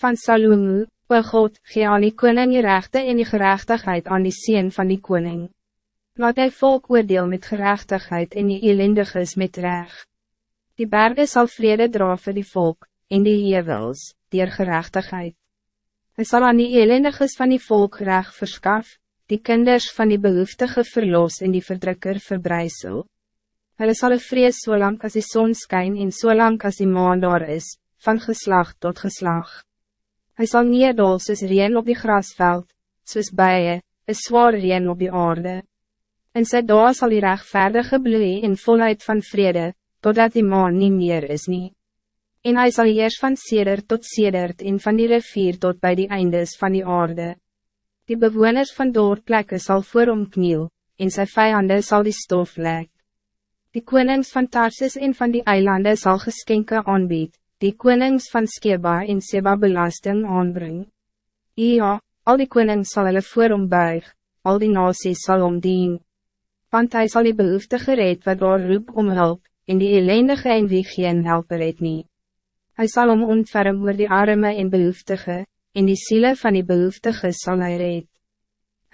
van Salomo, o God, gee aan die koning die rechte en die gerechtigheid aan die sien van die koning. Laat hy volk oordeel met gerechtigheid en die elendiges met recht. Die bergen zal vrede dra vir die volk, en die hevels, dier gerechtigheid. Hij zal aan die elendiges van die volk recht verskaf, die kinders van die behoeftige verlos en die verdrukker verbrijzel. Hulle sal een vrees so lang as die zon skyn en so lang as die maan daar is, van geslag tot geslag. Hij zal neerdal soos reen op die grasveld, soos bijen, een zwaar reen op die aarde. En sy daar sal die rechtvaardige bloei in volheid van vrede, totdat die maan niet meer is nie. En hij zal eers van sedert tot sedert en van die rivier tot bij die eindes van die aarde. Die bewoners van doorplekken zal voor hom kniel, en sy vijanden zal die stof lek. Die konings van Tarsis en van die eilanden zal geskenke aanbied, die konings van Skeba en Seba belasting aanbring. Ja, al die konings zal hulle voor hom buig, al die nasies sal hom dien. Want hij zal die behoefte gereed wat daar roep om hulp, en die ellendige en wie geen helper het nie. Hy sal om ontferm oor die arme en behoeftige, en die siele van die behoeftige sal hy red.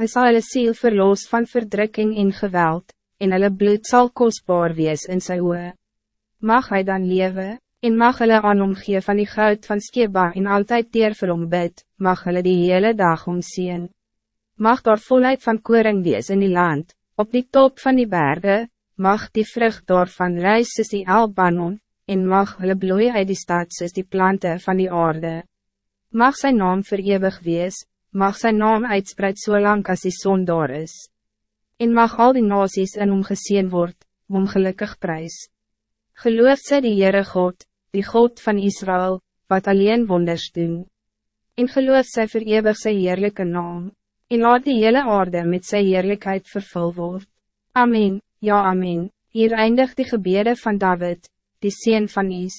Hy sal hulle siel verloos van verdrukking en geweld, en hulle bloed zal kostbaar wees in sy oe. Mag hij dan leven? En mag hulle aan hom gee van die goud van Skeba en altijd teer vir hom bid, mag hulle die hele dag omsien. Mag daar volheid van koring wees in die land, op die top van die bergen, mag die vrucht daarvan reis soos die Albanon, en mag hulle bloei uit die stad soos die planten van die aarde. Mag zijn naam verewig wees, mag zijn naam uitspreid so lang as die zon daar is. En mag al die nasies in hom geseen word, om gelukkig prijs. Geloof sy die Heere God, die God van Israël, wat alleen wonders doen. En geloof sy verewig sy heerlijke naam, en laat die hele aarde met sy heerlijkheid vervul word. Amen, ja amen, hier eindigt die gebede van David, die Seen van Is.